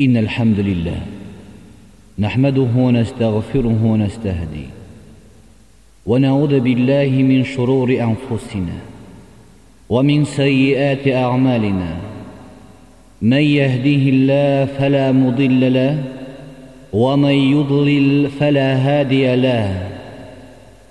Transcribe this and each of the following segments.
إن الحمد لله نحمده ونستغفره ونستهديه ونعوذ بالله من شرور أنفسنا ومن سيئات أعمالنا من يهديه الله فلا مضل له ومن يضلل فلا هادي له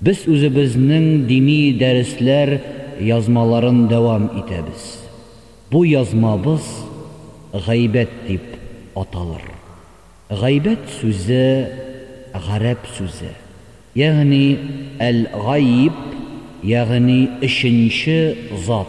Без үзебезнең дини дәресләр язмаларын дәвам итәбез. Бу язмабыз Гайбәт дип аталыр. Гайбәт сүзе гарәп сүзе, ягъни әл-гайб, ягъни өченче зат.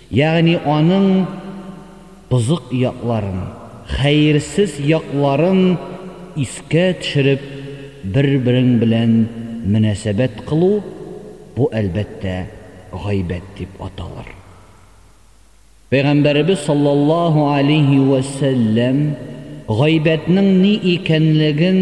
Ягъни аның бозык якларын, хәерсез якларын искә төшереп, бер-берең белән мөнәсәбәт кылу, бу, әлбәттә, гайбәт дип аталыр. Пәйгамбәребез саллаллаһу алейһи вә сәлләм гайбәтнең ни икәнлеген,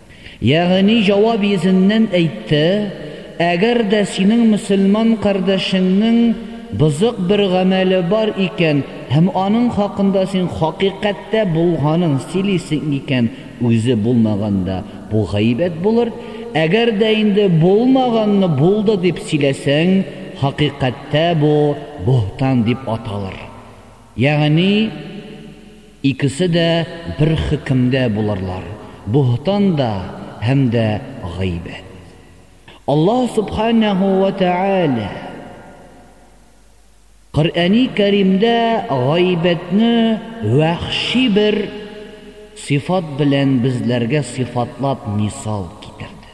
Ягъни җавап йөзеннән әйтте, Әгәр дә синең мөселман кардәшеңнең бозык бер гамәле бар икән һәм аның хакында син хакыйкатьтә булганын сөйлисең икән, үзе булмаганда, бу гайбәт булыр, әгәр дә инде булмаганны булды дип сөйләсәң, хакыйкатьтә бу бөһтан дип аталыр. Ягъни икесе дә бер хөкемдә булырлар, бохтан да һәм дә гыйбәт. Аллаһ Субханаһу вә Тәгалә Коръәни Кәримдә гыйбәтне вәхши бер сыйфат белән безләргә сыйфатлап мисал китерде.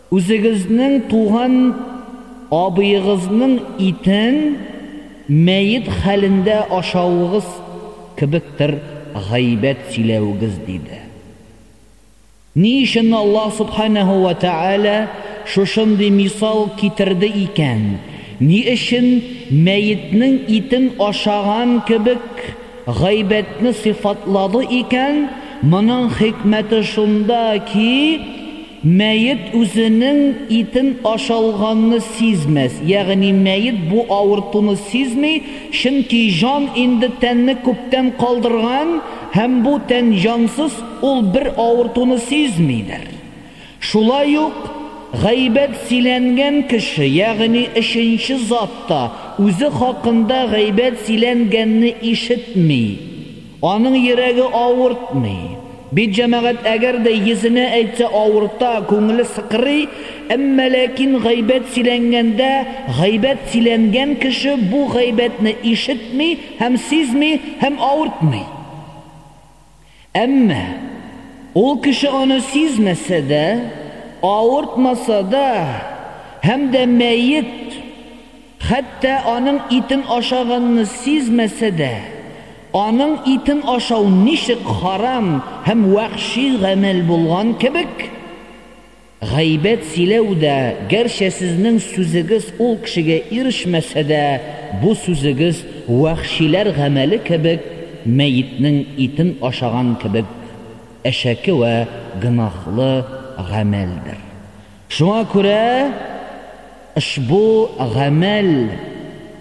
Үзегезнең туган абыегызның итен мәет хәлендә ашавыгыз кебектер гайбәт сөйләвегез, диде. Ни өчен Аллаһ Субханаһу вә Тәгалә шушындый мисал китерде икән? Ни өчен мәетнең итен ашаган кебек Гайбәтне сыйфатлады икән, моның хикмәте шунда ки, мәет үзенең итен ашалганны сизмәс, ягъни мәет бу авыртуны сизми, чөнки җан инде тәнне күптән калдырган һәм бу тән җансыз, ул бер авыртуны сизмидер. Шулай ук гайбәт сөйләнгән кеше, ягъни өченче зат та, үзе хакында гайбәт сөйләнгәнне ишетми, аның йөрәге авыртмый. Бит җәмәгать әгәр дә йөзенә әйтсә авырта, күңеле сыкрый, әмма ләкин гайбәт сөйләнгәндә гайбәт сөйләнгән кеше бу гайбәтне ишетми һәм сизми һәм авыртмый. Әмма ул кеше аны сизмәсә дә, авыртмаса да һәм дә мәет, хәтта аның итен ашаганны сизмәсә дә, аның итен ашау ничек харам һәм вәхши гамәл булган кебек, Гайбәт сөйләү дә, гәрчә сезнең сүзегез ул кешегә ирешмәсә дә, бу сүзегез вәхшиләр гамәле кебек, мәетнең итен ашаган кебек әшәке вә гөнаһлы гамәлдер. Шуңа күрә Ошбу гамәл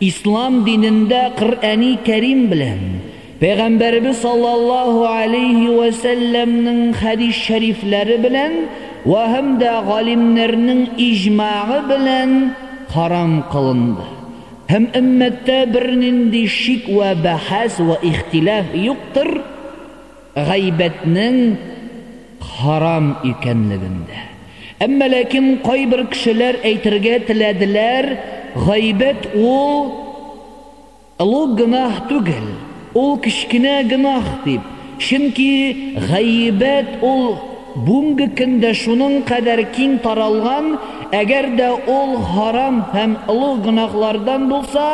Ислам динендә Коръәни Кәрим белән Пәйгамбәребез саллаллаһу аләйһи вә сәлләмнең хәдис шәрифләре белән вә һәм дә галимнәрнең иҗмагы белән харам кылынды һәм өммәттә бернинди шик вә бәхәс вә ихтилаф юктыр, гайбәтнең харам икәнлегендә. Әмма ләкин кайбер кешеләр әйтергә теләделәр, гайбәт ул олуг гөнаһ түгел, ул кечкенә гөнаһ дип, чөнки гайбәт ул бүгенге көндә шуның кадәр киң таралган, әгәр дә ул харам һәм олуг гөнаһлардан булса,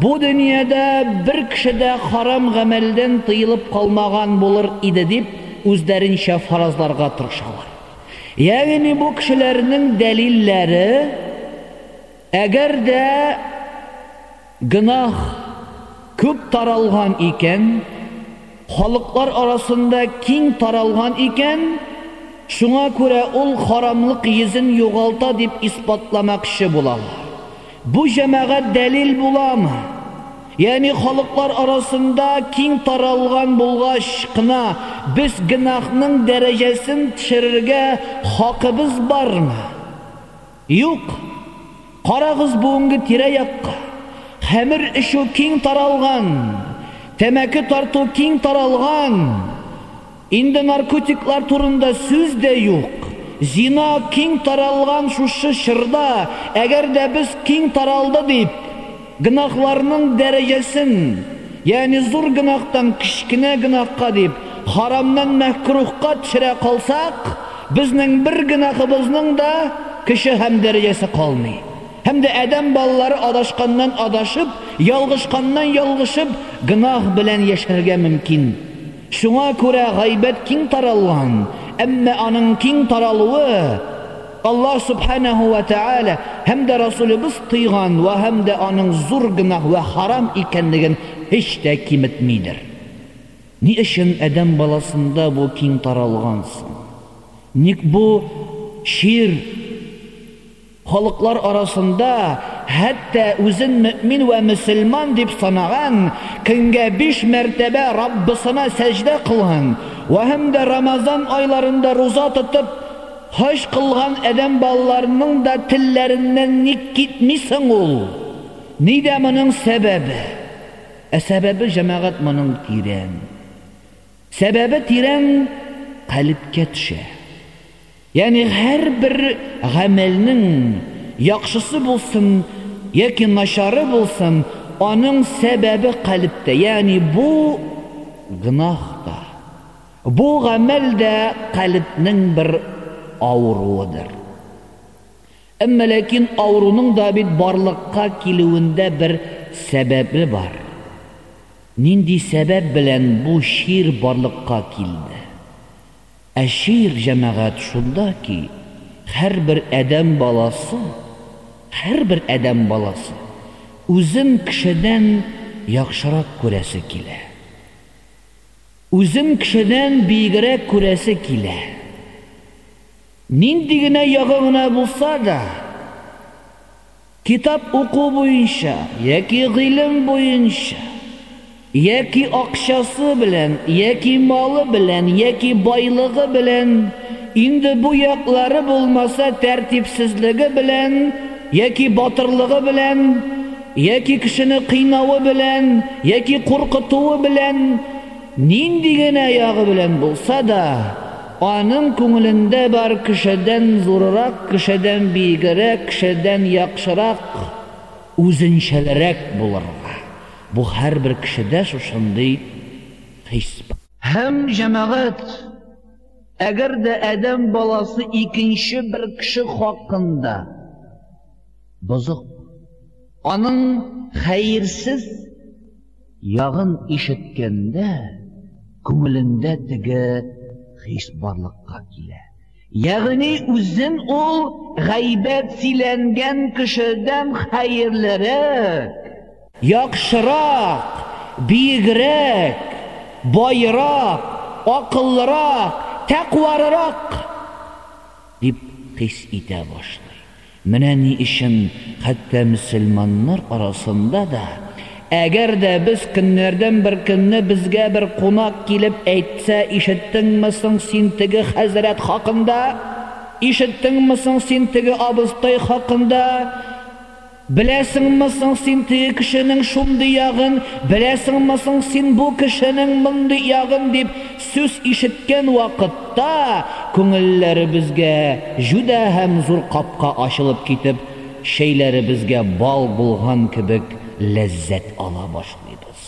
Бу дөньяда бер кеше дә харам гамәлдән тыелып калмаган булыр иде дип үзләренчә фаразларга тырышалар. Ягъни бу кешеләрнең дәлилләре, әгәр дә гөнаһ күп таралган икән, Халыклар арасында киң таралган икән, шуңа күрә ул харамлык йөзен югалта дип исбатламакчы булалар. Бу җәмәгать дәлил буламы? Ягъни халыклар арасында киң таралган булгач кына без гөнаһның дәрәҗәсен төшерергә хакыбыз бармы? Юк! Карагыз бүгенге тирә-якка! Хәмер эчү киң таралган, тәмәке тарту киң таралган, инде наркотиклар турында сүз дә юк. Зина киң таралган шушы чорда, әгәр дә без киң таралды дип, Гөнаһларның дәрәҗәсен, ягъни зур гөнаһтан кечкенә гөнаһка дип, харамнан мәкрүһка төшерә калсак, безнең бер гөнаһыбызның да көче һәм дәрәҗәсе калмый. Һәм дә адәм балалары адашканнан адашып, ялгышканнан ялгышып, гөнаһ белән яшәргә мөмкин. Шуңа күрә гайбәт киң таралган, әмма аның киң таралуы Аллаһ Сүбхәнәһү вә Тәгалә һәм дә Расулебез тыйган вә һәм дә аның зур гөнаһ вә харам икәнлеген һич тә киметмидер. Ни өчен адәм баласында бу киң таралган соң? Ник бу чир? Халыклар арасында хәтта үзен мөэмин вә мөселман дип санаган көнгә биш мәртәбә Раббысына сәҗдә кылган вә һәм дә Рамазан айларында руза тотып, хаҗ кылган адәм балаларының да телләреннән ник китми соң ул? Нидә моның сәбәбе? Ә сәбәбе, җәмәгать, моның тирән. Сәбәбе тирән калебкә төшә. Ягъни һәрбер гамәлнең, яхшысы булсын яки начары булсын, аның сәбәбе кальбтә, ягъни бу гнах та, бу гамәл дә кальбнең бер авыруыдыр. Әмма ләкин авыруның да бит барлыкка килүендә бер сәбәбе бар. Нинди сәбәп белән бу чир барлыкка килде? Ә шир җәмәгать шунда ки, һәрбер адәм баласы, һәрбер адәм баласы үзен кешедән яхшырак күрәсе килә. Үзен кешедән биегрәк күрәсе килә. Нинди генә ягы гына булса да. Китап уку буенча яки гыйлем буенча, яки акчасы белән, яки малы белән, яки байлыгы белән, инде бу яклары булмаса, тәртипсезлеге белән, яки батырлыгы белән, яки кешене кыйнавы белән, яки куркытуы белән, нинди генә ягы белән булса да, Аның күңелендә бар кешедән зурырак, кешедән биегерәк, кешедән яхшырак, үзенчәлерәк булырга. Бу һәрбер кешедә шушындый хис бар. Һәм, җәмәгать, әгәр дә адәм баласы икенче бер кеше хакында бозык, аның хәерсез, Ягын ишеткәндә, күңелендә теге хис барлыкка килә. Ягъни үзен ул гайбәт сөйләнгән кешедән хәерлерәк, яхшырак, биегрәк, баерак, акыллырак, тәкъварырак дип хис итә башлый. Менә ни өчен хәтта мөселманнар арасында да, Әгәр дә без көннәрдән бер көнне безгә бер кунак килеп әйтсә, Ишеттеңме соң син теге хәзрәт хакында? Ишеттеңме соң син теге абыстай хакында? Беләсеңме соң син теге кешенең шундый ягын? Беләсеңме соң син бу кешенең мондый ягын? дип, Сүз ишеткән вакытта күңелләребезгә җүдә һәм зур капка ачылып китеп, чәйләребезгә бал булган кебек ләззәт ала башлыйбыз.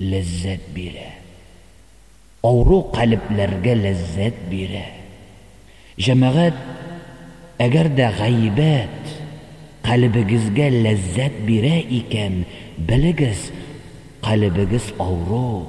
Ләззәт бирә. Авыру калебләргә ләззәт бирә. Җәмәгать, әгәр дә гайбәт калебегезгә ләззәт бирә икән, белегез, калебегез авыру.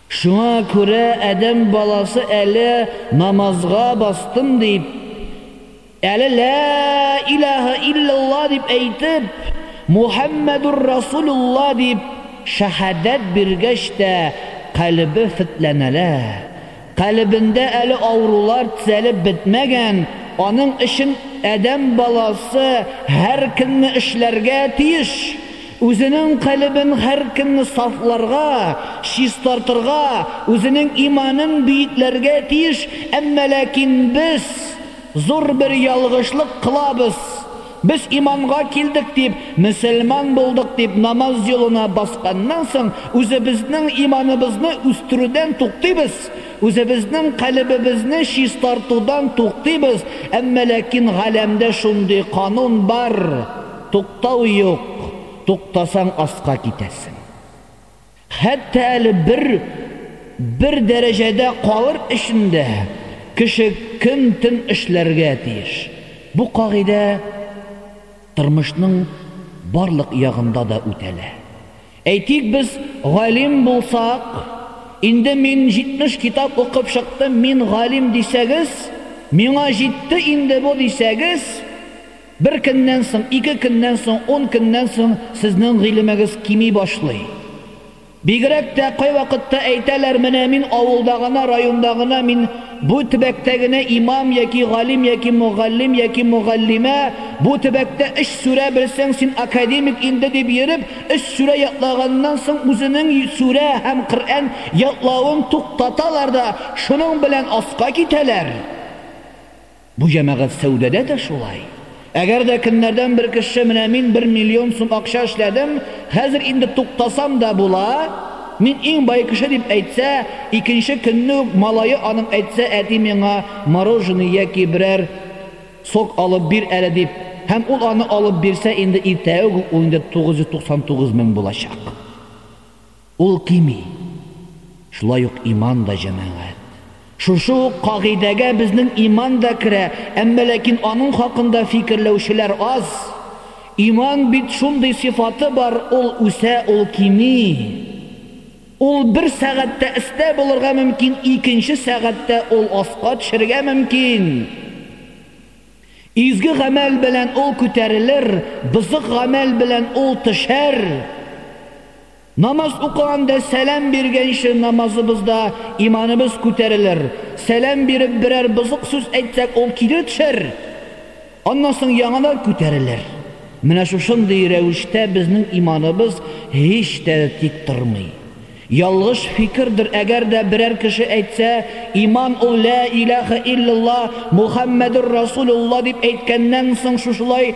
Шуңа күрә адәм баласы әле намазга бастым дип, әле лә илаһа иллялла дип әйтеп, Мухәммәдүр Расулулла дип шәһадәт биргәч тә калебе фетләнәлә, калебендә әле авырулар төзәлеп бетмәгән, аның өчен адәм баласы һәркөнне эшләргә тиеш. Үзенең калебен һәркемне сафларга, чистартырга, үзенең иманын биекләргә тиеш, әмма ләкин без зур бер ялгышлык кылабыз, без иманга килдек дип, мөселман булдык дип намаз юлына басканнан соң, үзебезнең иманыбызны үстерүдән туктыйбыз, үзебезнең калебебезне чистартудан туктыйбыз, әмма ләкин галәмдә шундый канун бар. Туктау юк, туктасаң аска китәсең. Хәтта әле бер бер дәрәҗәдә калыр өчен дә кеше көн-төн эшләргә тиеш. Бу кагыйдә тормышның барлык ягында да үтәлә. Әйтик, без галим булсак, инде мин 70 китап укып чыктым, мин галим дисәгез, миңа җитте инде бу дисәгез, Бер көннән соң, ике көннән соң, ун көннән соң сезнең гыйлемегез кими башлый. Бигрәк тә кайвакытта әйтәләр, менә мин авылда гына, районда гына, мин бу төбәктә генә имам яки галим яки мөгаллим яки мөгаллимә, бу төбәктә өч сүрә белсәң, син академик инде, дип йөреп, өч сүрә ятлаганнан соң үзенең сүрә һәм Коръән ятлавын туктаталар да шуның белән аска китәләр. Бу җәмәгать сәүдәдә дә шулай. Әгәр дә кемнәрдән бер кеше менә мин бер миллион сум акча эшләдем, хәзер инде туктасам да була, мин иң бай кеше дип әйтсә, икенче көнне үк малае аның әйтсә, әти миңа мороженый яки берәр сок алып бир әле дип, һәм ул аны алып бирсә, инде иртәгә үк ул инде 999 мең булачак. Ул кими. Шулай ук иман да җәмәгать. Шушы ук кагыйдәгә безнең иман да керә, әмма ләкин аның хакында фикерләүчеләр аз. Иман бит шундый сыйфаты бар, ул үсә, ул кими. Ул бер сәгатьтә эстә булырга мөмкин, икенче сәгатьтә ул аска төшәргә мөмкин. Изге гамәл белән ул күтәрелер, бозык гамәл белән ул төшәр. Намаз укыганда сәлам биргәнче намазыбызда иманыбыз күтәрелер. Сәлам биреп берәр бозык сүз әйтсәк, ул кире төшәр, аннан соң яңадан күтәрелер. Менә шушындый рәвештә безнең иманыбыз һич тә тик тормый. Ялгыш фикердер, әгәр дә берәр кеше әйтсә, иман ул лә иләха илләлла, Мухәммәдүр Расулулла дип әйткәннән соң шушылай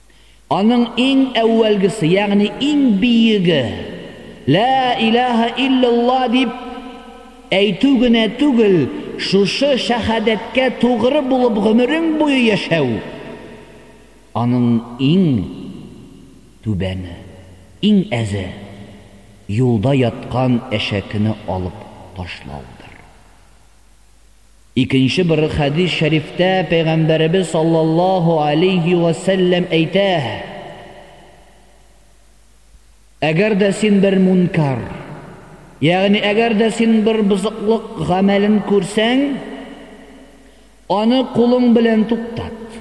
Аның иң әүвәлгесе, ягъни иң биеге, Лә илаһа иллялла дип әйтү генә түгел, шушы шәһадәткә тугры булып гомерең буе яшәү. Аның иң түбәне, иң әзе, юлда яткан әшәкене алып ташлаудыр. Икенче бер хәдис шәрифтә Пәйгамбәребез саллаллаһу алейһи вә сәлләм әйтә, Әгәр дә син бер мункар, ягъни әгәр дә син бер бозыклык гамәлен күрсәң, аны кулың белән туктат.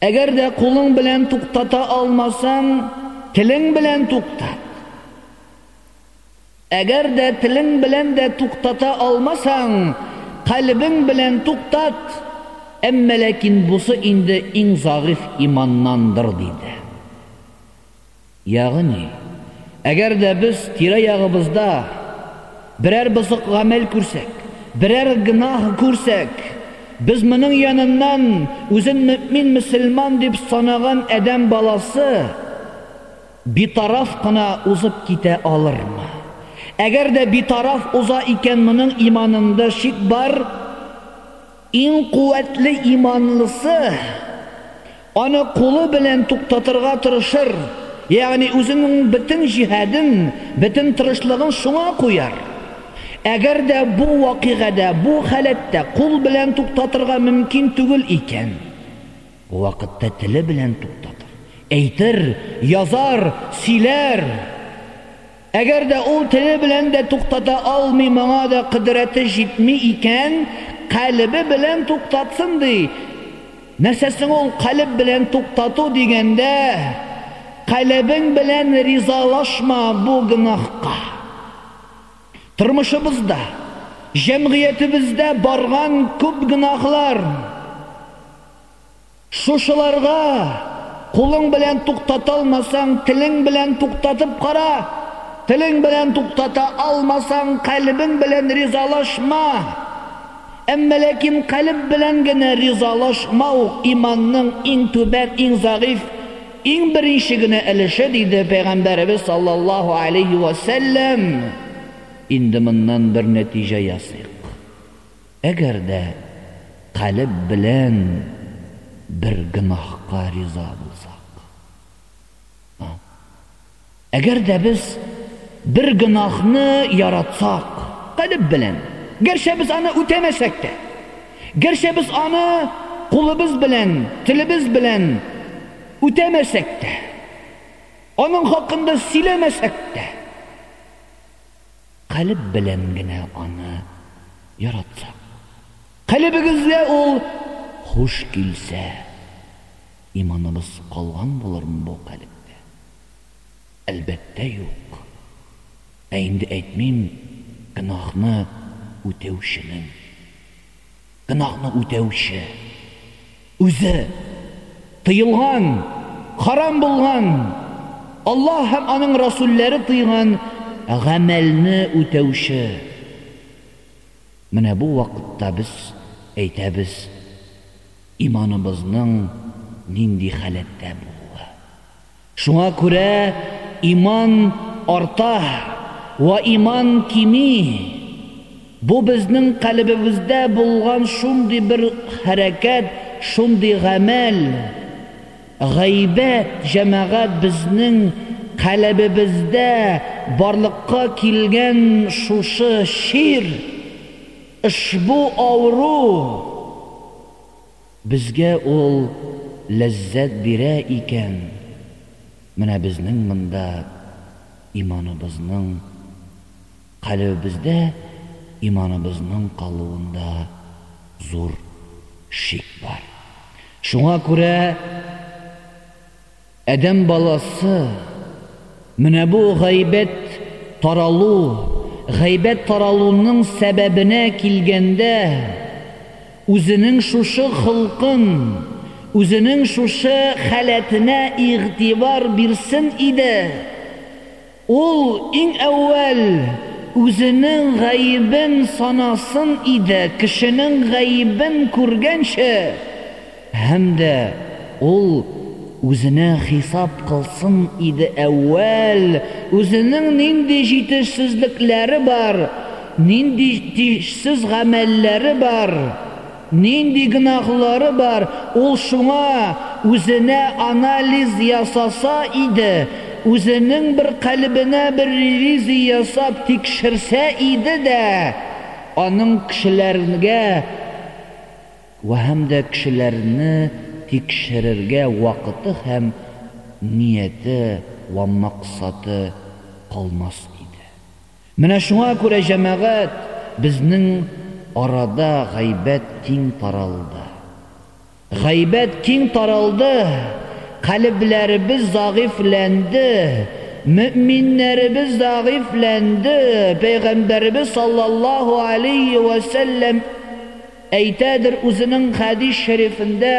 Әгәр дә кулың белән туктата алмасаң, телең белән туктат. Әгәр дә телең белән дә туктата алмасаң, кальбең белән туктат, әмма ләкин бусы инде иң загыйф иманнандыр, диде. Ягъни, әгәр дә без тирә-ягыбызда берәр бозык гамәл күрсәк, берәр гнах күрсәк, без моның яныннан үзен мөэмин-мөселман дип санаган адәм баласы, Битараф кына узып китә алырмы? Әгәр дә битараф уза икән, моның иманында шик бар. Иң куәтле иманлысы аны кулы белән туктатырга тырышыр, ягъни үзенең бөтен җиһадын, бөтен тырышлыгын шуңа куяр. Әгәр дә бу вакыйгада, бу халәттә кул белән туктатырга мөмкин түгел икән. Бу вакытта теле белән туктатыр, әйтер, язар, сөйләр. Әгәр дә ул теле белән дә туктата алмый, моңа да кодрәте җитми икән, калебе белән туктатсын, ди. Нәрсә соң ул калеб белән туктату дигәндә, калебең белән ризалашма бу гөнаһка. Тормышыбызда, җәмгыятебездә барган күп гөнаһлар, Шушыларга, кулың белән туктата алмасаң, телең белән туктатып кара, телең белән туктата алмасаң, калебең белән ризалашма. Әмма ләкин калеб белән генә ризалашмау иманның иң түбән, иң зәгыйфь, иң беренче генә өлеше, диде Пәйгамбәребез саллаллаһу алейһи вә сәлләм. Инде моннан бер нәтиҗә ясыйк. Әгәр дә калеб белән бер гөнаһка риза булсак. А. Әгәр дә без бер гөнаһны яратсак, калеб белән, гәрчә без аны үтәмәсәк тә, гәрчә без аны кулыбыз белән, телебез белән үтәмәсәк тә, аның хакында сөйләмәсәк тә, калеб белән генә аны яратсак, калебегезгә ул хуш килсә, иманыбыз калган булырмы бу калебтә? Әлбәттә, юк. Ә инде әйтмим, гөнаһны үтәүченең. Гөнаһны үтәүче, үзе, тыелган, харам булган, Аллаһ һәм Аның Расүлләре тыйган гамәлне үтәүче. Менә бу вакытта без әйтәбез, иманыбызның нинди халәттә булуы. Шуңа күрә иман арта вә иман кими. Бу безнең калебебездә булган шундый бер хәрәкәт, шундый гамәл. Гайбәт, җәмәгать, безнең калебебездә барлыкка килгән шушы чир, ошбу авыру. Безгә ул ләззәт бирә икән, менә безнең монда иманыбызның, калебебездә иманыбызның калуында зур шик бар. Шуңа күрә. Адәм баласы, менә бу гайбәт таралу, гайбәт таралуның сәбәбенә килгәндә, үзенең шушы холкын, үзенең шушы халәтенә игътибар бирсен иде. Ул иң әүвәл үзенең гаебен санасын иде, кешенең гаебен күргәнче, һәм дә ул үзенә хисап кылсын иде әүвәл, үзенең нинди җитешсезлекләре бар, нинди тиешсез гамәлләре бар. Нинди гөнаһлары бар, ул шуңа үзенә анализ ясаса иде, үзенең бер калебенә бер ревизия ясап тикшерсә иде дә, аның кешеләргә вә һәм дә кешеләрне тикшерергә вакыты һәм нияте вә максаты калмас иде. Менә шуңа күрә җәмәгать безнең арада гайбәт киң таралды. Гайбәт киң таралды, калебләребез зәгыйфьләнде, мөэминнәребез зәгыйфьләнде, Пәйгамбәребез саллаллаһу алейһи вә сәлләм әйтәдер үзенең хәдис шәрифендә,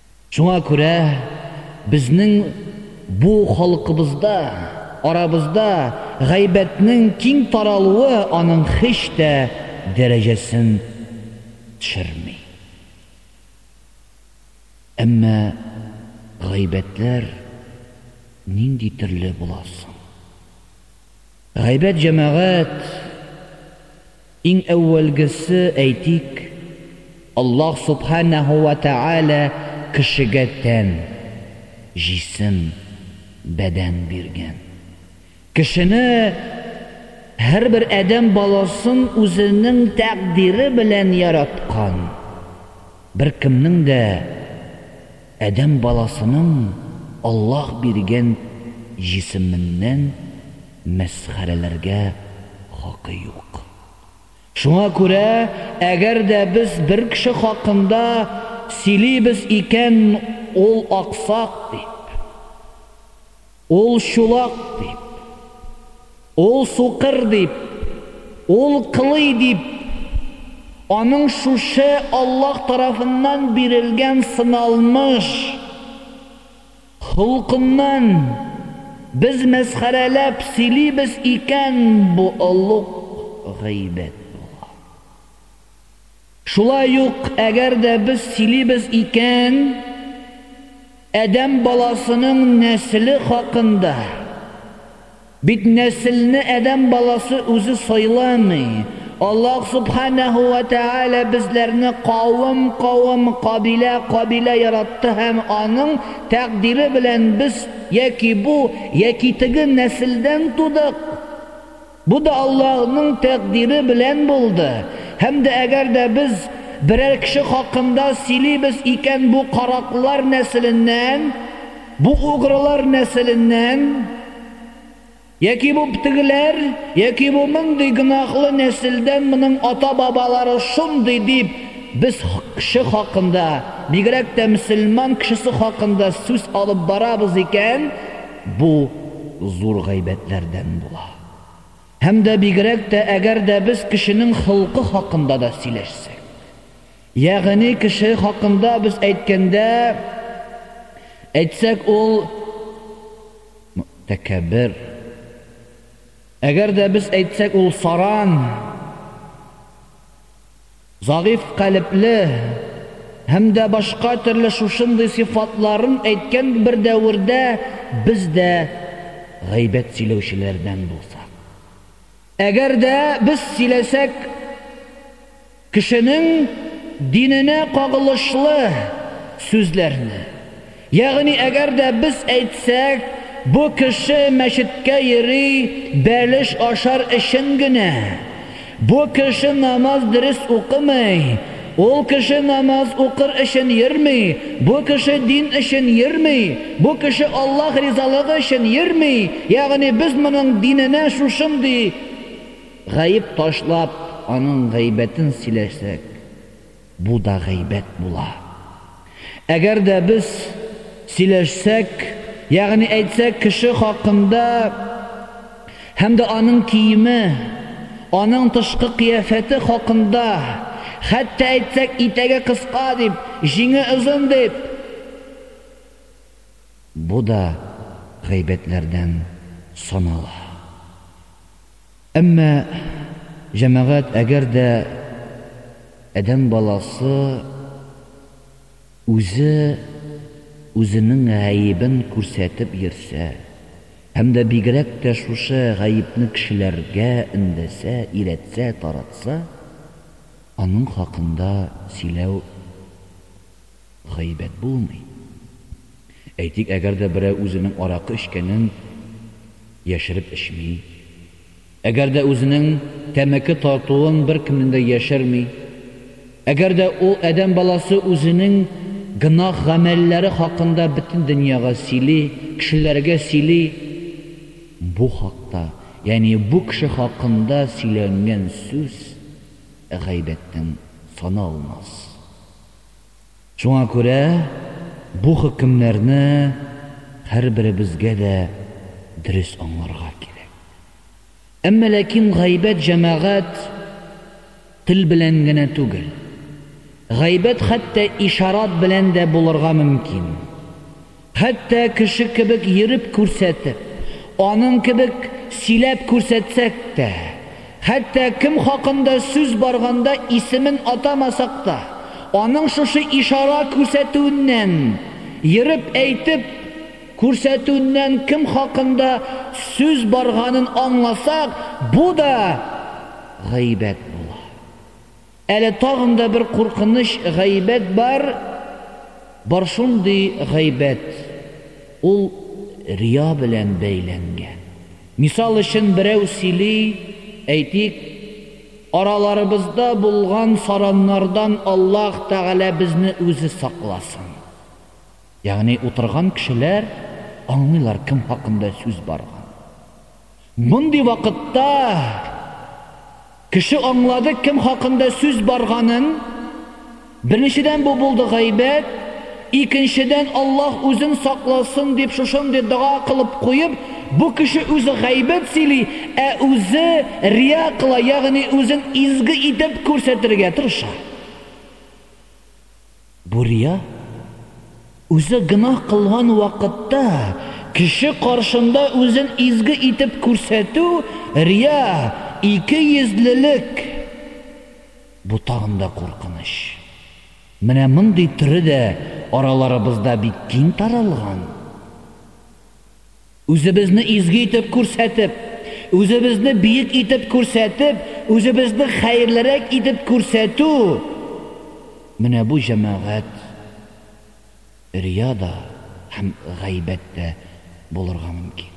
Шуңа күрә безнең бу халкыбызда, арабызда гайбәтнең киң таралуы аның һич тә дәрәҗәсен төшерми. Әмма гайбәтләр нинди төрле була соң? Гайбәт җәмәгать. Иң әүвәлгесе, әйтик, Аллаһ Сүбхәнәһү вә Тәгалә кешегә тән, җисем, бәдән биргән. Кешене, һәрбер адәм баласын үзенең тәкъдире белән яраткан. Беркемнең дә. Адәм баласының Аллаһ биргән җисеменнән мәсхәрәләргә хакы юк. Шуңа күрә, әгәр дә без бер кеше хакында сөйлибез икән, ул аксак дип. Ул чулак дип, ул сукыр дип, ул кылый дип, аның шушы Аллаһ тарафыннан бирелгән сыналмыш холкыннан без мәсхәрәләп сөйлибез икән, бу олуг гайбәт була. Шулай ук, әгәр дә без сөйлибез икән адәм баласының нәселе хакында, бит нәселне адәм баласы үзе сайламый, Аллаһ Субханәһү вә Тәгалә безләрне кавым-кавым, кабилә-кабилә яратты һәм Аның тәкъдире белән без яки бу, яки теге нәселдән тудык. Бу да Аллаһның тәкъдире белән булды. Һәм дә әгәр дә без берәр кеше хакында сөйлибез икән, бу караклар нәселеннән, бу угрылар нәселеннән, яки бу бтегеләр, яки бу мондый гөнаһлы нәселдән, моның ата-бабалары шундый дип без кеше хакында, бигрәк тә мөселман кешесе хакында сүз алып барабыз икән, Бу зур гайбәтләрдән була. Һәм дә бигрәк тә әгәр дә без кешенең холкы хакында да сөйләшсәк. Ягъни кеше хакында без әйткәндә, әйтсәк, ул тәкәбер. Әгәр дә без әйтсәк, ул саран. Зәгыйфь калебле һәм дә башка төрле шушындый сыйфатларын әйткән бер дәвердә без дә гайбәт сөйләүчеләрдән булсак. Әгәр дә без сөйләсәк, кешенең диненә кагылышлы сүзләрне, Ягъни әгәр дә без әйтсәк, бу кеше мәчеткә йөри бәлеш ашар өчен генә, бу кеше намаз дөрес укымый, ул кеше намаз укыр өчен йөрми, бу кеше дин өчен йөрми, бу кеше Аллаһ ризалыгы өчен йөрми, ягъни без моның диненә шушындый гаеп ташлап, аның гайбәтен сөйләсәк, Бу да гайбәт була. Әгәр дә без сөйләшсәк, ягъни әйтсәк кеше хакында һәм дә аның киеме, аның тышкы кыяфәте хакында, хәтта әйтсәк итәге кыска дип, җиңе озын дип, бу да гайбәтләрдән санала. Әмма, җәмәгать, әгәр дә адәм баласы үзе үзенең гаебен күрсәтеп йөрсә һәм дә бигрәк тә шушы гаепне кешеләргә эндәсә, өйрәтсә, таратса, аның хакында сөйләү гайбәт булмый. Әйтик, әгәр дә берәү үзенең аракы эчкәнен яшереп эчми, әгәр дә үзенең тәмәке тартуын беркемнән дә яшерми, әгәр дә ул адәм баласы үзенең гөнаһ гамәлләре хакында бөтен дөньяга сөйли, кешеләргә сөйли, бу хакта, ягъни бу кеше хакында сөйләнгән сүз гайбәттән саналмас. Шуңа күрә бу хөкемнәрне һәрберебезгә дә дөрес аңларга кирәк. Әмма ләкин гайбәт җәмәгать тел белән генә түгел. Гайбәт хәтта ишарат белән дә булырга мөмкин. Хәтта кеше кебек йөреп күрсәтеп, аның кебек сөйләп күрсәтсәк тә, хәтта кем хакында сүз барганда исемен атамасак та, аның шушы ишара күрсәтүеннән, ерып әйтеп күрсәтүеннән кем хакында сүз барганын аңласак, бу да гайбәт була. Әле тагын да бер куркыныч гайбәт бар, бар шундый гайбәт. Ул рия белән бәйләнгән. Мисал өчен берәү сөйли, әйтик, араларыбызда булган сараннардан Аллаһ Тәгалә безне үзе сакласын. Ягъни утырган кешеләр аңлыйлар кем хакында сүз барганын. Мондый вакытта кеше аңлады кем хакында сүз барганын, беренчедән бу булды гайбәт, икенчедән Аллаһ үзен сакласын дип шушындый дога кылып куеп, бу кеше үзе гайбәт сөйли, ә үзе рия кыла, ягъни үзен изге итеп күрсәтергә тырыша. Бүрия үзе гөнаһ кылган вакытта кеше каршында үзен изге итеп күрсәтү, рия, икейөзлелек. Бу тагын да куркыныч. Менә мондый төре дә араларыбызда бик киң таралган. Үзебезне изге итеп күрсәтеп, үзебезне биек итеп күрсәтеп, үзебезне хәерлерәк итеп күрсәтү, менә бу җәмәгать рия да һәм гайбәт тә булырга мөмкин.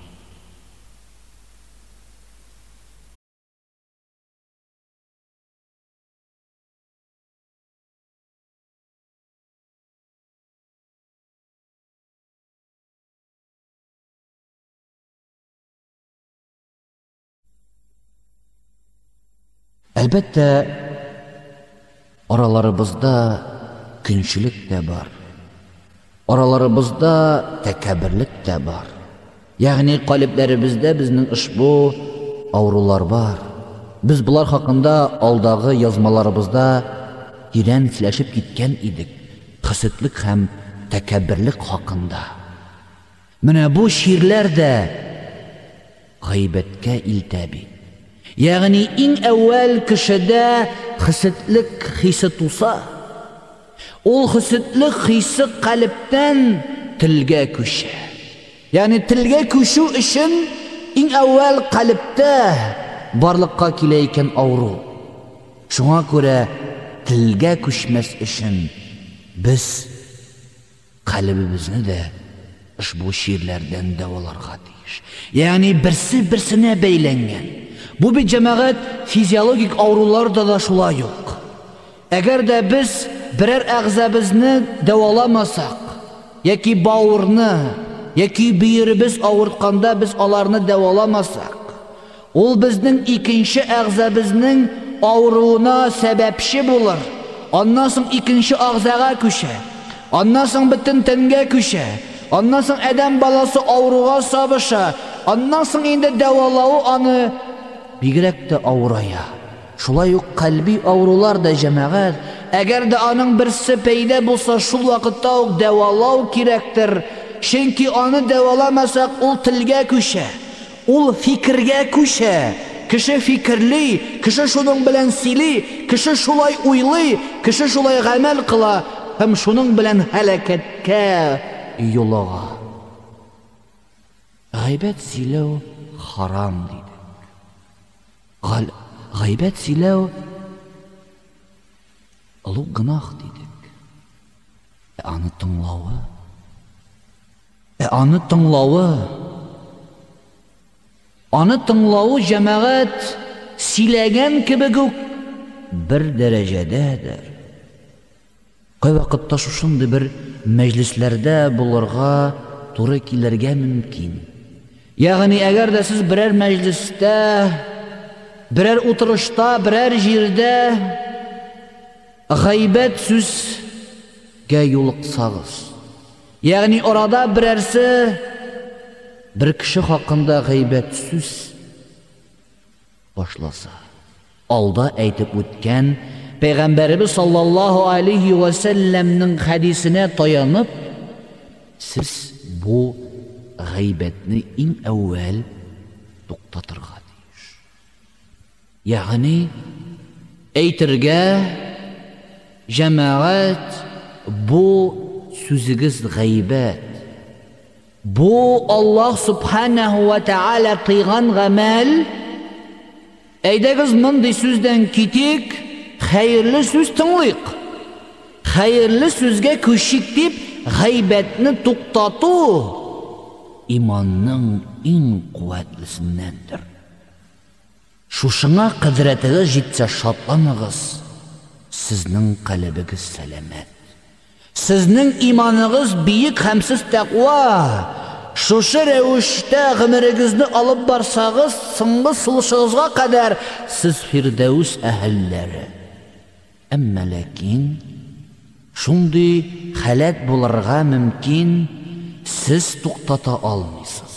Әлбәттә, араларыбызда көнчелек тә бар. Араларыбызда тәкәбберлек тә бар. Ягъни калебләребездә безнең ошбу авырулар бар. Без болар хакында алдагы язмаларыбызда тирән сөйләшеп киткән идек. Хәсетлек һәм тәкәбберлек хакында. Менә бу чирләр дә гайбәткә илтә бит. Ягъни иң әүвәл кешедә хөсетлек хисе туса, ул хөсетлек хисе калебтән телгә күчә. Ягъни телгә күчү өчен иң әүвәл калебтә барлыкка килә икән авыру. Шуңа күрә телгә күчмәс өчен без Калебебезне дә ошбу чирләрдән дәваларга тиеш. Ягъни берсе берсенә бәйләнгән. Бу бит, җәмәгать, физиологик авырулар да да шулай ук. Әгәр дә без берәр әгъзабызны дәваламасак, яки бавырны, яки бөеребез авыртканда без аларны дәваламасак, Ул безнең икенче әгъзабезнең авыруына сәбәпче булыр, аннан соң икенче әгъзага күчә, аннан соң бөтен тәнгә күчә, аннан соң адәм баласы авыруга сабыша, аннан соң инде дәвалавы аны бигрәк тә авырая. Шулай ук кальби авырулар да, җәмәгать, әгәр дә аның берсе пәйда булса, шул вакытта ук дәвалау кирәктер, чөнки аны дәваламасак, ул телгә күчә, Ул фикергә күчә. Кеше фикерли, кеше шуның белән сөйли, кеше шулай уйлый, кеше шулай гамәл кыла һәм шуның белән һәлакәткә юлыга. Гайбәт сөйләү харам дидек. Гайбәт сөйләү олуг гөнаһ дидек. Ә аны тыңлавы? Ә аны тыңлавы, аны тыңлавы җәмәгать сөйләгән кебек үк бер дәрәҗәдәдер. Кайвакытта шушындый бер мәҗлесләрдә булырга туры килергә мөмкин. Ягъни, әгәр дә сез берәр мәҗлестә, берәр утырышта, берәр җирдә гайбәт сүзгә юлыксагыз, Ягъни арада берәрсе бер кеше хакында гыйбәт сүз башласа, алда әйтеп үткән Пәйгамбәребез саллаллаһу алейхи ва сәлләмнең хәдисенә таянып, сез бу гыйбәтне иң әүвәл туктатырга Ягъни, әйтергә, җәмәгать, бу сүзегез гайбәт. Бу Аллаһ Субханәһу вә Тәгалә тыйган гамәл. Әйдәгез мондый сүздән китик, хәерле сүз тыңлыйк. Хәерле сүзгә күчик дип, гайбәтне туктату иманның иң куәтлесеннәндер. Шушыңа кодрәтегез җитсә шатланыгыз, сезнең калебегез сәламәт. Сезнең иманыгыз биек һәм сез тәкъва. Шушы рәвештә гомерегезне алып барсагыз, соңгы сулышыгызга кадәр сез фирдәүс әһелләре. Әмма ләкин шундый халәт булырга мөмкин, сез туктата алмыйсыз.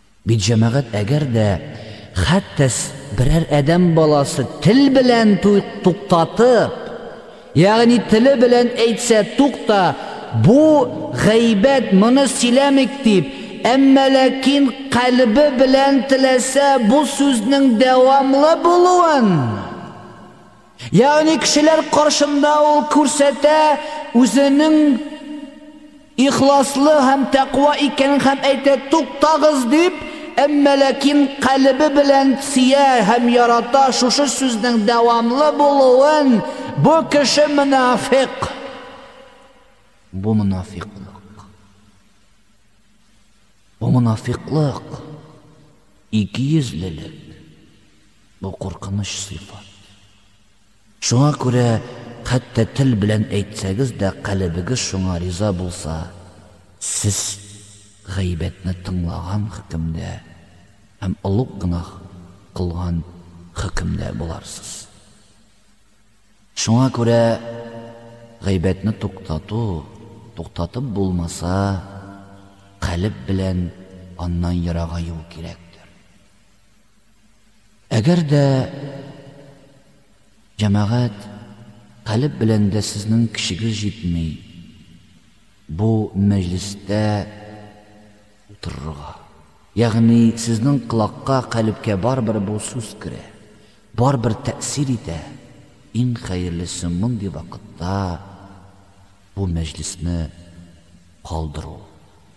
Бит җәмәгать әгәр дә хәтәс берәр адәм баласы тел белән туктатып, ягъни теле белән әйтсә, тукта, бу гайбәт, моны сөйләмик дип, әмма ләкин кальбе белән теләсә бу сүзнең дәвамлы булуын, Ягъни кешеләр каршында ул күрсәтә үзенең ихласлы һәм тәкъва икәнен һәм әйтә, Туктагыз! дип, әмма ләкин калебе белән сөя һәм ярата Шушы сүзнең дәвамлы булуын Бу кеше монафикъ! Бу монафикълык! Бу монафикълык! Икейөзлелек! Бу куркыныч сыйфат. Шуңа күрә, хәтта тел белән әйтсәгез дә, калебегез шуңа риза булса, сез гайбәтне тыңлаган хөкемдә һәм олуг гынах кылган хөкемдә буларсыз. Шуңа күрә гайбәтне туктату, туктатып булмаса, калеб белән аннан ерага юл кирәк. Әгәр дә җәмәгать калеб белән дә сезнең кешегез җитми, бу мәҗлестә утырырга. Ягъни сезнең колакка калебкә бар бер бу сүз керә, бар бер тәэсир итә. Иң хәерлесе мондый вакытта бу мәҗлисне калдыру.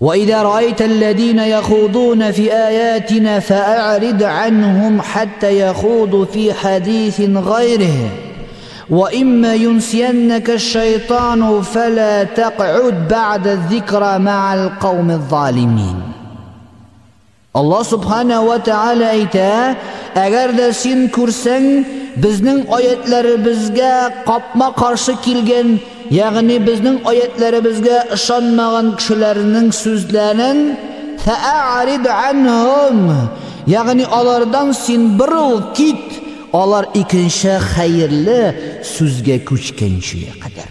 وإذا رأيت الذين يخوضون في آياتنا فأعرض عنهم حتى يخوضوا في حديث غيره وإما ينسينك الشيطان فلا تقعد بعد الذكرى مع القوم الظالمين Аллаһ Субхана вә Тәгалә әйтә, Әгәр дә син күрсәң, безнең аятьләребезгә капма-каршы килгән, ягъни безнең аятьләребезгә ышанмаган кешеләрнең сүзләрен, фә'ә'рид әнһүм, ягъни алардан син борыл, кит, алар икенче хәерле сүзгә күчкәнчегә кадәр.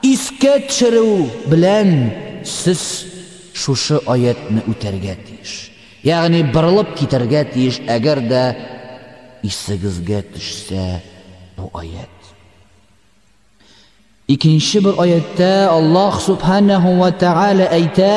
Искә төшерү белән сез шушы аятьне үтәргә тиеш, ягъни борылып китәргә тиеш, әгәр дә исегезгә төшсә бу аять. Икенче бер аятьтә Аллаһ Сүбхәнәһү вә Тәгалә әйтә,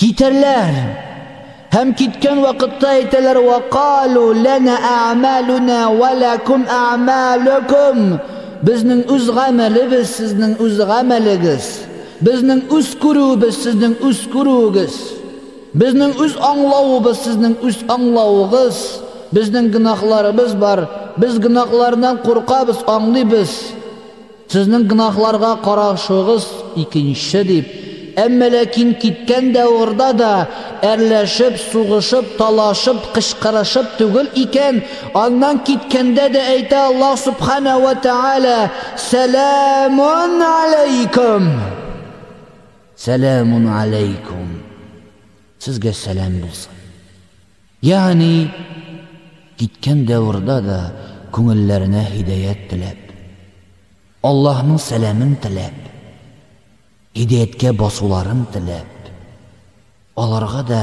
Китәләр! Һәм киткән вакытта әйтәләр, Вакалу ләнә әәмәлүнә вә ләкүм әәмәлөкүм! Безнең үз гамәлебез, сезнең үз гамәлегез. Безнең үз күрүебез, сезнең үз күрүегез. Безнең үз аңлавыбыз, сезнең үз аңлавыгыз. Безнең гөнаһларыбыз бар. Без гөнаһлардан куркабыз, аңлыйбыз. Сезнең гөнаһларга карашуыгыз икенче дип, әмма ләкин киткән дәврда да әрләшеп, сугышып, талашып, кычкырышып түгел икән, аннан киткәндә дә әйтә Аллаһ Сүбхәнәһү вә Тәгалә, Сәләмун галәйкүм! Сәләмун галәйкүм! Сезгә сәлам булсын! Ягъни, киткән дәвердә дә күңелләренә һидаять теләп, Аллаһның сәламен теләп, һидаяткә басуларын теләп, аларга да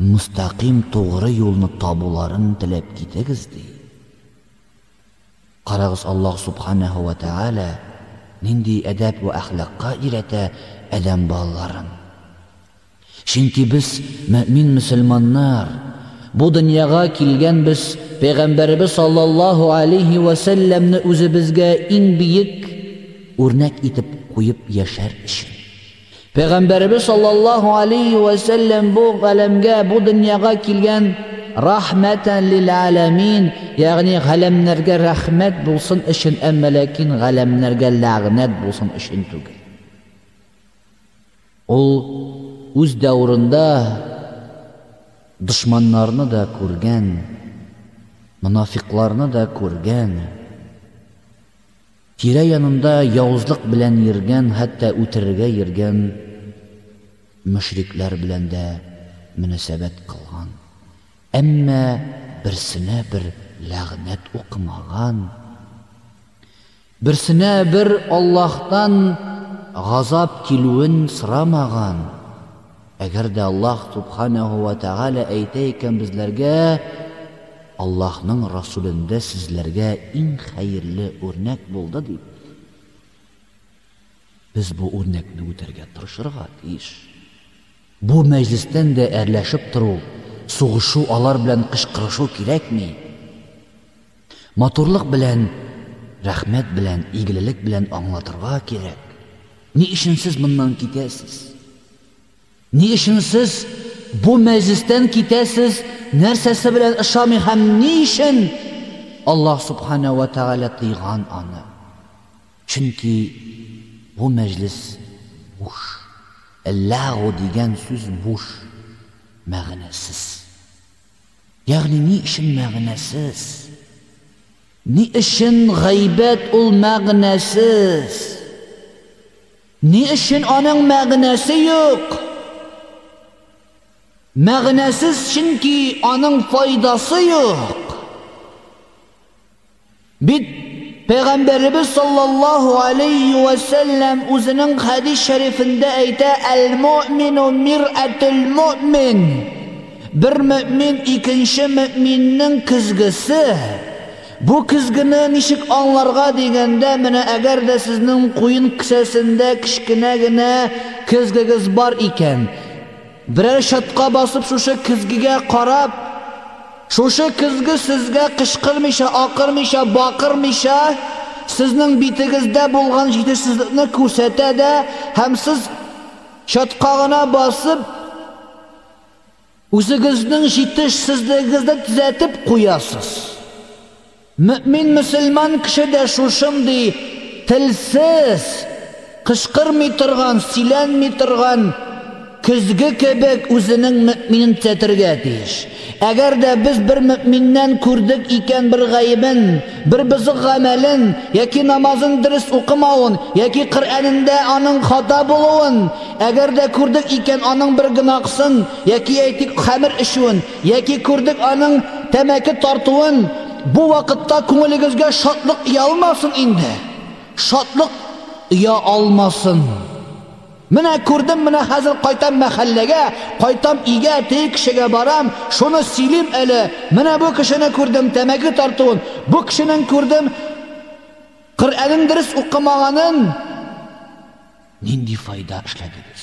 мөстәкыйм тугры юлны табуларын теләп китегез, ди. Карагыз, Аллаһ Субханәһү вә Тәгалә нинди әдәп вә әхлакка өйрәтә адәм балаларын. Чөнки без, мөэмин-мөселманнар, бу дөньяга килгәнбез, Пәйгамбәребез саллаллаһу алейһи вә сәлләмне үзебезгә иң биек үрнәк итеп куеп яшәр өчен. Пәйгамбәребез саллаллаһу алейһи вә сәлләм бу галәмгә, бу дөньяга килгән рахмәтән лил аләмин, ягъни галәмнәргә рәхмәт булсын өчен, әмма ләкин галәмнәргә ләгънәт булсын өчен түгел. Ул үз дәверендә дошманнарны да күргән, монафикъларны да күргән, тирә-янында явызлык белән йөргән, хәтта үтерергә йөргән мөшрикләр белән дә мөнәсәбәт кылган. Әмма берсенә бер ләгънәт укымаган. Берсенә бер Аллаһтан газап килүен сорамаган. Әгәр дә Аллаһ Субханәһу вә Тәгалә әйтә икән безләргә, Аллаһның Расүлендә сезләргә иң хәерле үрнәк булды дип, без бу үрнәкне үтәргә тырышырга тиеш. Бу мәҗлестән дә әрләшеп тору, сугышу, алар белән кычкырышу кирәкми. Матурлык белән, рәхмәт белән, игелелек белән аңлатырга кирәк. Ни өчен сез моннан китәсез? Ни өчен сез бу мәҗлестән китәсез? Нәрсәсе белән ошамый һәм ни өчен Аллаһ Субхана ва Тәгалә тыйган аны? Чөнки бу мәҗлес буш. Ләгу дигән сүз буш, мәгънәсез. Ягъни ни өчен мәгънәсез? Ни өчен гайбәт ул мәгънәсез? Ни өчен аның мәгънәсе юк? Мәгънәсез, чөнки аның файдасы юк. Бит, Пәйгамбәребез салләллаһу галәйһи вә сәлләм үзенең хәдис шәрифендә әйтә, әл-мөэмину мирәтел-мөэмин, бер мөэмин икенче мөэминнең көзгесе, бу көзгене ничек аңларга дигәндә, менә әгәр дә сезнең куен кесәсендә кечкенә генә көзгегез бар икән, Берәр чатка басып шушы көзгегә карап, шушы көзге сезгә кычкырмыйча, акырмыйча, бакырмыйча, сезнең битегездә булган җитешсезлекне күрсәтә дә һәм сез чатка гына басып, үзегезнең җитешсезлегегезне төзәтеп куясыз. Мөэмин мөселман кеше дә шушындый телсез, кычкырмый торган, сөйләнми торган көзге кебек үзенең мөэминен төзәтергә тиеш. Әгәр дә без бер мөэминнән күрдек икән бер гаебен, бер бозык гамәлен, яки намазын дөрес укымавын, яки Коръәнендә аның хата булуын, әгәр дә күрдек икән аның бер гөнаһсын, яки, әйтик, хәмер эчүен, Яки күрдек аның тәмәке тартуын, бу вакытта күңелегезгә шатлык оялмасын инде. Шатлык оя алмасын. Менә күрдем, менә хәзер кайтам мәхәлләгә, кайтам өйгә, теге кешегә барам, шуны сөйлим әле, менә бу кешене күрдем тәмәке тартуын, бу кешенең күрдем Коръәнен дөрес укымаганын, нинди файда эшләдегез?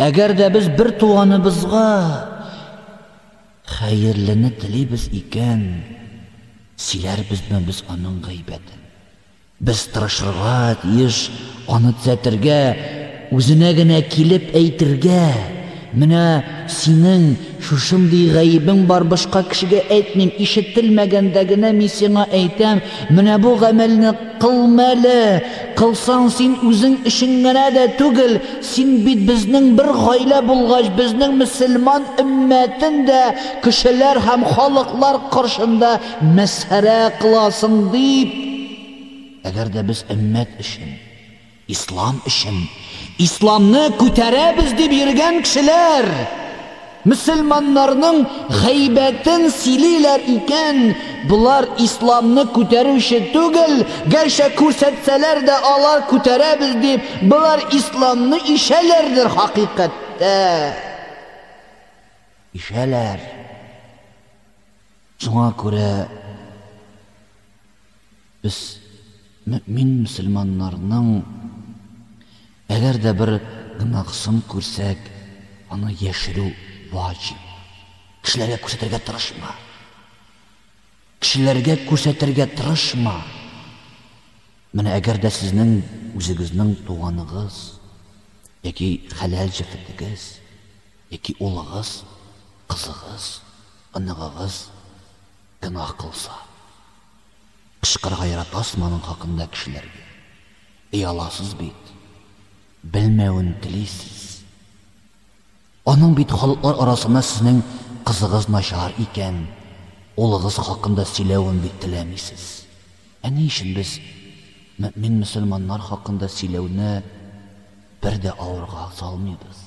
Әгәр дә без бер туганыбызга хәерлене телибез икән, сөйләрбезме без аның гайбәтен? Без тырышырга тиеш аны төзәтергә, үзенә генә килеп әйтергә. Менә синең шушындый гаебең бар, башка кешегә әйтмим, ишетелмәгәндә генә мин сиңа әйтәм, менә бу гамәлне кылма әле, кылсаң син үзең өчен генә дә түгел, син бит безнең бер гаилә булгач, безнең мөселман өммәтен дә кешеләр һәм халыклар каршында мәсхәрә кыласың дип, әгәр дә без өммәт өчен. Ислам өчен, исламны күтәрәбез дип йөргән кешеләр мөселманнарның гайбәтен сөйлиләр икән, болар исламны күтәрүче түгел, гәрчә күрсәтсәләр дә алар күтәрәбез дип, болар исламны ишәләрдер, хакыйкатьтә ишәләр. Шуңа күрә без мөэмин мөселманнарның, әгәр дә бер гөнаһсын күрсәк, аны яшерү ваҗиб. Кешеләргә күрсәтергә тырышма. Кешеләргә күрсәтергә тырышма. Менә әгәр дә сезнең үзегезнең туганыгыз яки хәләл җефетегез яки улыгыз, кызыгыз Оныгыгыз гөнаһ кылса, кычкырырга яратасызмы аның хакында кешеләргә? Ояласыз бит. Белмәвен телисез. Аның бит халыклар арасында сезнең кызыгыз начар икән, улыгыз хакында сөйләвен бик теләмисез. Ә ни өчен без мөэмин мөселманнар хакында сөйләүне бер дә авырга салмыйбыз?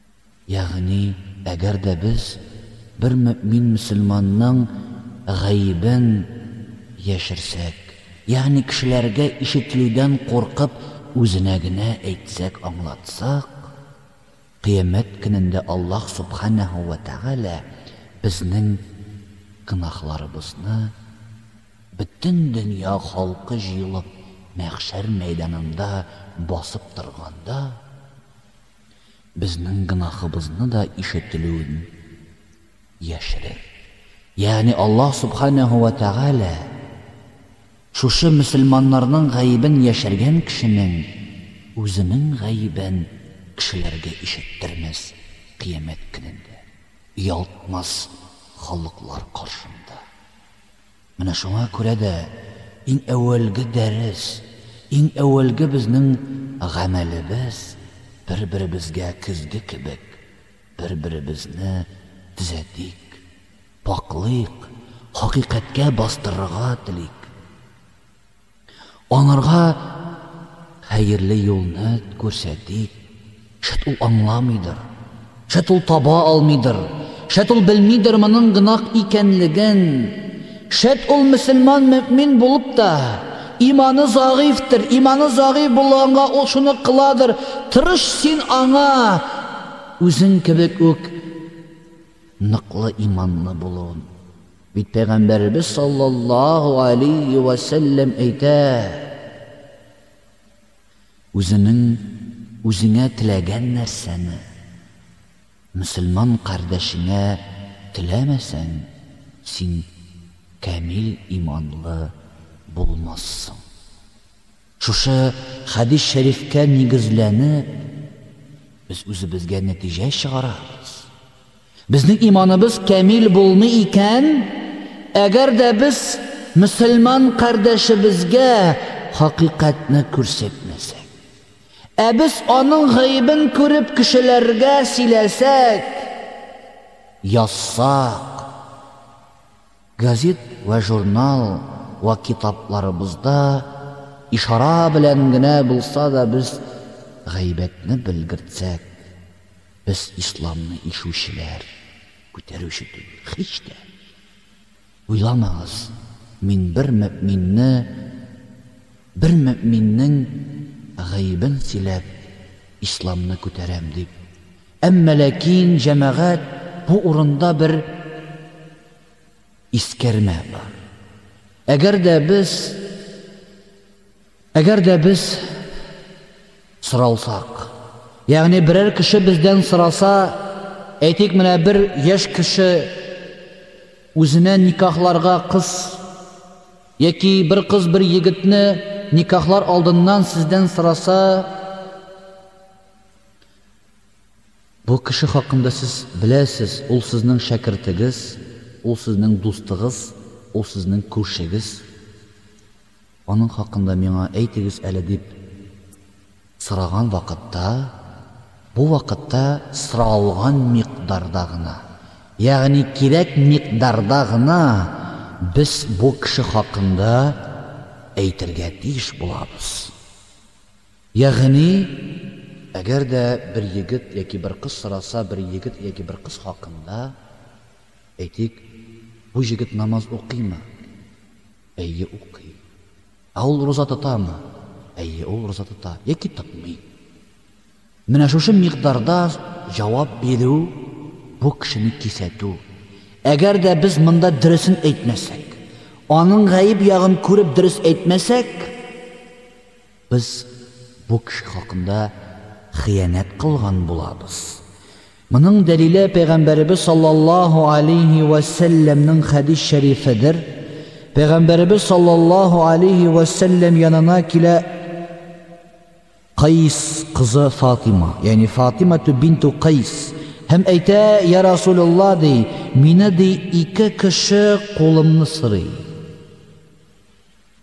Ягъни, әгәр дә без бер мөэмин мөселманның гаебен яшерсәк, ягъни кешеләргә ишетелүдән куркып үзенә генә әйтсәк, аңлатсак, Кыямәт көнендә Аллаһ Субханәһү вә Тәгалә безнең гөнаһларыбызны бөтен дөнья халкы җыелып мәхшәр мәйданында басып торганда, Безнең гөнаһыбызны да ишетелүен яшерер. Ягъни Аллаһ Субханәһу вә Тәгалә шушы мөселманнарның гаебен яшергән кешенең үзенең гаебен кешеләргә ишеттермәс Кыямәт көнендә, оялтмас халыклар каршында. Менә шуңа күрә дә иң әүвәлге дәрес, иң әүвәлге безнең гамәлебез бер-беребезгә көзге кебек, бер-беребезне төзәтик, пакълыйк, хакыйкатькә бастырырга телик. Аңарга хәерле юлны күрсәтик. Шәт ул аңламыйдыр. Шәт ул таба алмыйдыр. Шәт ул белмидер моның гынак икәнлеген. Шәт ул мөселман мөмин булып та, иманы загыйфтер, иманы загыйф булганга ул шуны кыладыр. Тырыш син аңа үзең кебек үк ныклы иманлы булуын. Бит пәйгамбәребез саллаллаһу алейхи ва сәлләм әйтә, үзенең үзеңә теләгән нәрсәне мөселман кардәшеңә теләмәсәң, син камил иманлы булмассың. Шушы хәдис шәрифкә нигезләнеп, без үзебезгә нәтиҗә чыгарабыз. Безнең иманыбыз камил булмый икән, әгәр дә без мөселман кардәшебезгә хакыйкатьне күрсәтмәсәк. Ә без аның гаебен күреп кешеләргә сөйләсәк, язсак, Газет вә журнал вә китапларыбызда ишара белән генә булса да без гайбәтне белгертсәк, без исламны ишүчеләр, күтәрүче түгел, һич тә. Уйламагыз, мин бер мөэминне, бер мөэминнең гайбен сөйләп, исламны күтәрәм дип Әмма ләкин, җәмәгать, бу урында бер искәрмә бар. Әгәр дә без, әгәр дә без соралсак, ягъни берәр кеше бездән сораса, әйтик, менә бер яшь кеше үзенә никахларга кыз яки бер кыз бер егетне никахлар алдыннан сездән сораса, Бу кеше хакында сез беләсез, ул сезнең шәкертегез, ул сезнең дустыгыз, ул сезнең күршегез. Аның хакында миңа әйтегез әле, дип сораган вакытта, бу вакытта соралган микъдарда гына, ягъни кирәк микъдарда гына без бу кеше хакында әйтергә тиеш булабыз. Ягъни, әгәр дә бер егет яки бер кыз сораса, бер егет яки бер кыз хакында, әйтик, Бу җегет намаз укыймы? Әйе, укый. Ә ул руза тотамы? Әйе, ул руза тота яки тотмый. Менә шушы микъдарда җавап бирү, бу кешене кисәтү. Әгәр дә без монда дөресен әйтмәсәк, аның гаеб ягын күреп дөрес әйтмәсәк, Без бу кеше хакында хыянәт кылган булабыз. Моның дәлиле Пәйгамбәребез саллаллаһу алейһи вә сәлләмнең хәдис шәрифедер. Пәйгамбәребез саллаллаһу алейһи вә сәлләм янына килә Кайс кызы Фатима, ягъни Фатима ту бинту Кайс, һәм әйтә, "Я Расулулла", ди, "мине ди ике кеше кулымны сырый".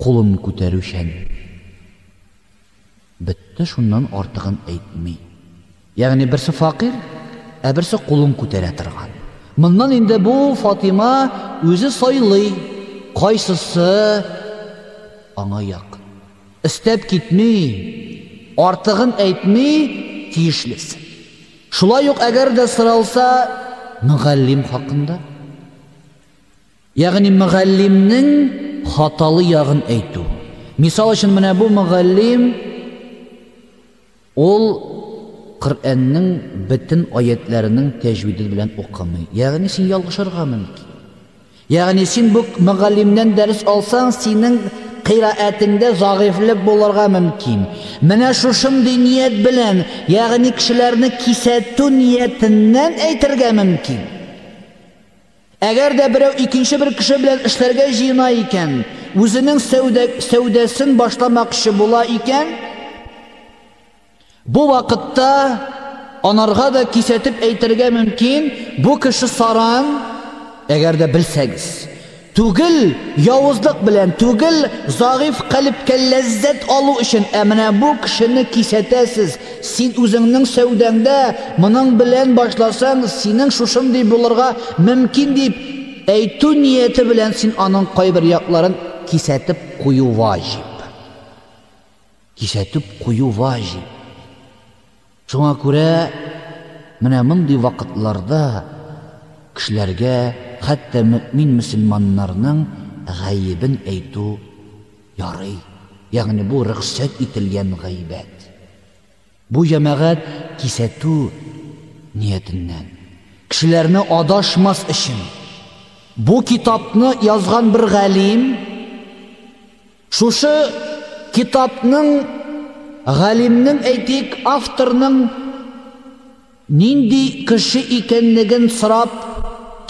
Кулын күтәрүчән. Бетте, шуннан артыгын әйтми. Ягъни берсе факир, ә берсе кулын күтәрә торган. Моннан инде бу Фатыйма үзе сайлый, кайсысы аңа як. Өстәп китми, артыгын әйтми, тиешлесе. Шулай ук әгәр дә соралса, мөгаллим хакында? Ягъни мөгаллимнең хаталы ягын әйтү. Мисал өчен, менә бу мөгаллим, ул Коръәннең бөтен аятьләренең тәҗвиде белән укымый. Ягъни син ялгышырга мөмкин. Ягъни син бу мөгаллимнән дәрес алсаң, синең кыйраәтеңдә загыйфлек булырга мөмкин. Менә шушындый ният белән, ягъни кешеләрне кисәтү ниятеннән әйтергә мөмкин. Әгәр дә берәү икенче бер кеше белән эшләргә җыена икән, үзенең сәүдә, сәүдәсен башламакчы була икән, бу вакытта анарга да кисәтеп әйтергә мөмкин, бу кеше саран, әгәр дә белсәгез. Түгел, явызлык белән түгел, загыйфь калебкә ләззәт алу өчен, ә менә бу кешене кисәтәсез, Син үзеңнең сәүдәңдә моның белән башласаң, синең шушындый булырга мөмкин дип әйтү нияте белән син аның кайбер якларын кисәтеп кую ваҗиб. Кисәтеп кую ваҗиб. Шуңа күрә менә мондый вакытларда кешеләргә хәтта мөэмин мөселманнарның гаебен әйтү Ярый, ягъни бу рөхсәт ителгән гайбәт. Бу җәмәгать кисәтү ниятеннән, кешеләрне адашмас өчен, бу китапны язган бер галим шушы китапның галимнең, әйтик, авторның Нинди кеше икәнлеген сорап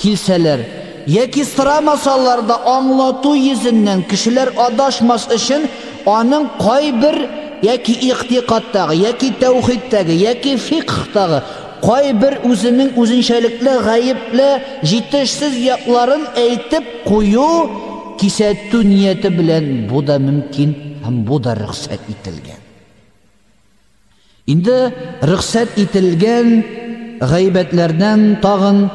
килсәләр, яки сорамасалар да, аңлату йөзеннән кешеләр адашмас өчен, аның кайбер яки игътикадтагы, яки тәүхидтәге, яки фикхтагы кайбер үзенең үзенчәлекле, гаепле, җитешсез якларын әйтеп кую, кисәтү нияте белән бу да мөмкин һәм бу да рөхсәт ителгән. Инде рөхсәт ителгән гайбәтләрдән тагын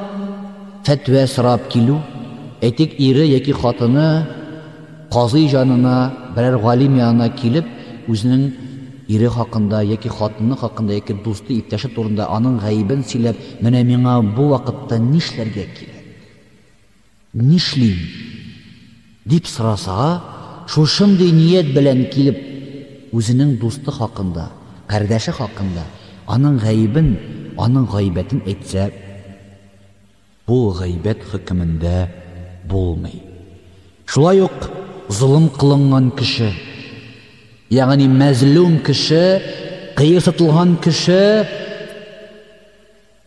фәтвә сорап килү, әйтик, ире яки хатыны казый җанына, берәр галим янына килеп, үзенең ире хакында яки хатыны хакында яки дусты, иптәше турында аның гаебен сөйләп, менә миңа бу вакытта нишләргә кирәк? Нишлим? дип сораса, шушындый ният белән килеп, үзенең дусты хакында, кардәше хакында аның гаебен, аның гайбәтен әйтсә, бу гайбәт хөкемендә булмый. Шулай ук золым кылынган кеше, ягъни мәзлум кеше, кыерсытылган кеше,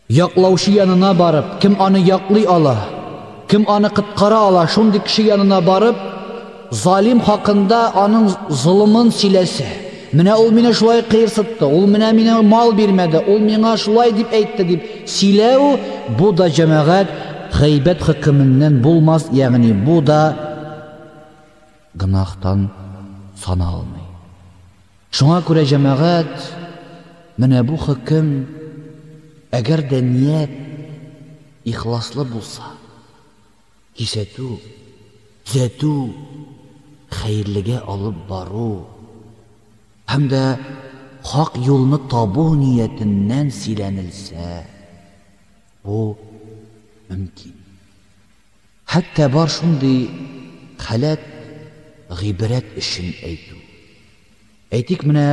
Яклаучы янына барып, кем аны яклый ала, кем аны коткара ала, шундый кеше янына барып, залим хакында аның золымын сөйләсә, менә ул мине шулай кыерсытты, ул менә миңа мал бирмәде, ул миңа шулай дип әйтте, дип сөйләү, бу да җәмәгать гыйбәт хөкеменнән булмас, ягъни бу да гөнаһтан саналмый. Шуңа күрә, җәмәгать, менә бу хөкем, әгәр дә ният ихласлы булса, кисәтү, төзәтү, хәерлегә алып бару һәм дә хак юлны табу ниятеннән сөйләнелсә, бу мөмкин. Хәтта бар шундый халәт гыйбрәт өчен әйтү. Әйтик, менә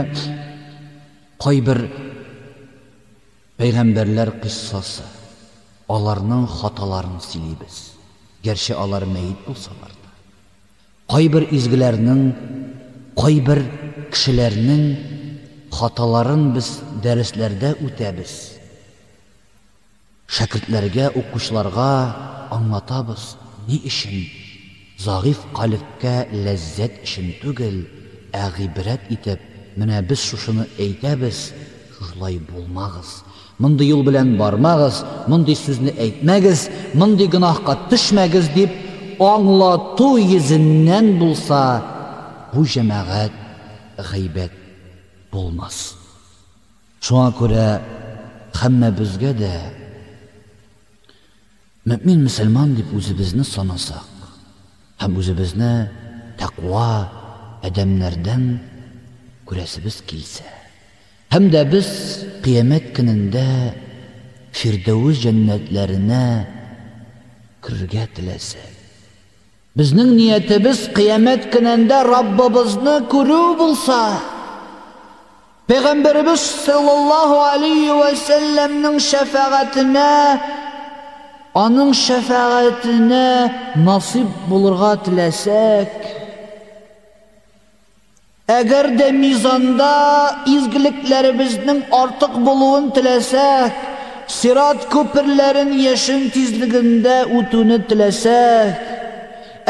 кайбер пәйгамбәрләр кыйссасы, аларның хаталарын сөйлибез, гәрчә алар мәет булсалар да. Кайбер изгеләрнең, кайбер кешеләрнең хаталарын без дәресләрдә үтәбез. Шәкертләргә, укучыларга аңлатабыз, ни өчен зәгыйфь калебкә ләззәт өчен түгел, ә гыйбрәт итеп, менә без шушыны әйтәбез, шушылай булмагыз, мондый юл белән бармагыз, мондый сүзне әйтмәгез, мондый гөнаһка төшмәгез, дип аңлату йөзеннән булса, бу җәмәгать гайбәт булмас. Шуңа күрә һәммәбезгә дә мөэмин-мөселман дип үзебезне санасак һәм үзебезне тәкъва адәмнәрдән күрәсебез килсә, һәм дә без кыямәт көнендә Фирдәвес җәннәтләренә керергә теләсәк, Безнең ниятебез Кыямәт көнендә Раббыбызны күрү булса, Пәйгамбәребез саллаллаһу алейһи вә сәлләмнең шәфәгатенә, аның шәфәгатенә насыйп булырга теләсәк, Әгәр дә мизанда изгелекләребезнең артык булуын теләсәк, сират күперләрен яшен тизлегендә үтүне теләсәк,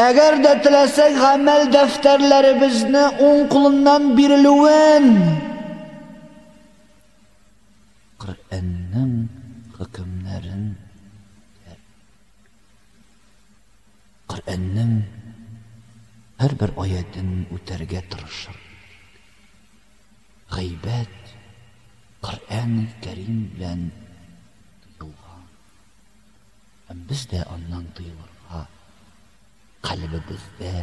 әгәр дә теләсәк гамәл дәфтәрләребезне уң кулыннан бирелүен, Коръәннең хөкемнәрен үтәргә кирәк. Коръәннең һәрбер аятен үтәргә тырышыр идек. Гайбәт Коръәни Кәрим белән тыелган. Һәм без дә аннан тыелырга калебебездә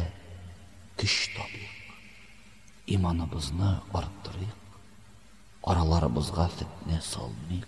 көч табыйк. Иманыбызны арттырыйк, араларыбызга фетнә салмыйк,